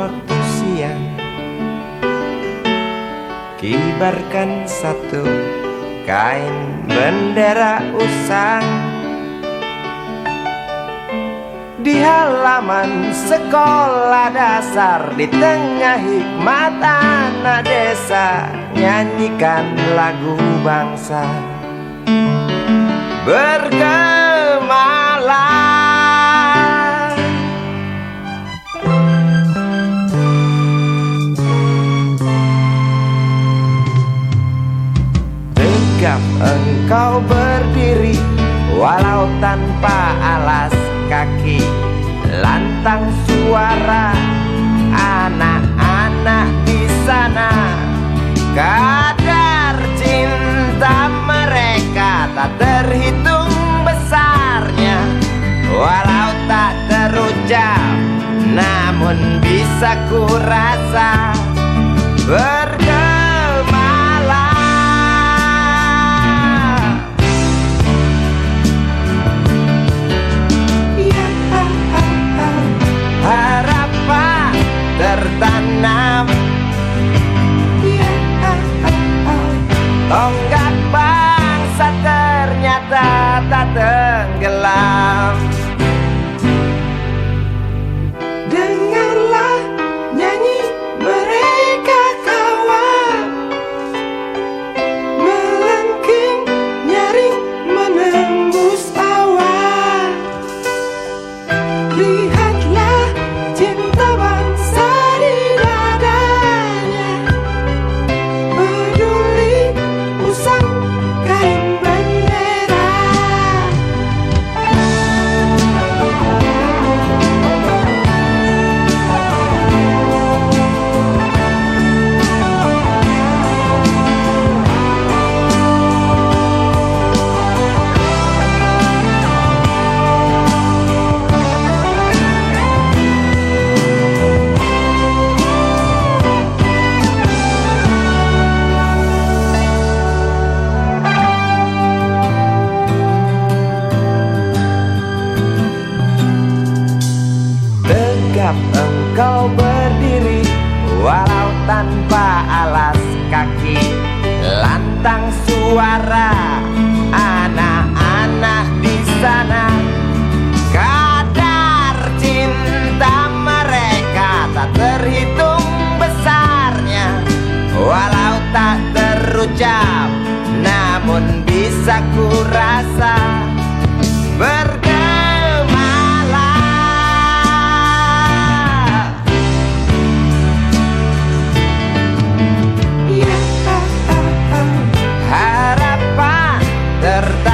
waktu siang. Kibarkan satu kain bendera usang. Di halaman sekolah dasar Di tengah hikmat anak desa Nyanyikan lagu bangsa. Berkata Tegap engkau berdiri Walau tanpa alas kaki. Lantang suara anak-anak di sana. Kadar cinta mereka tak terhitung besarnya. Walau tak terucap Namun bisa ku rasa. Bergemalang Engkau berdiri Walau tanpa alas kaki. Lantang suara anak-anak di sana. Kadar cinta mereka tak terhitung besarnya. Walau tak terucap Namun bisa ku rasa despertar.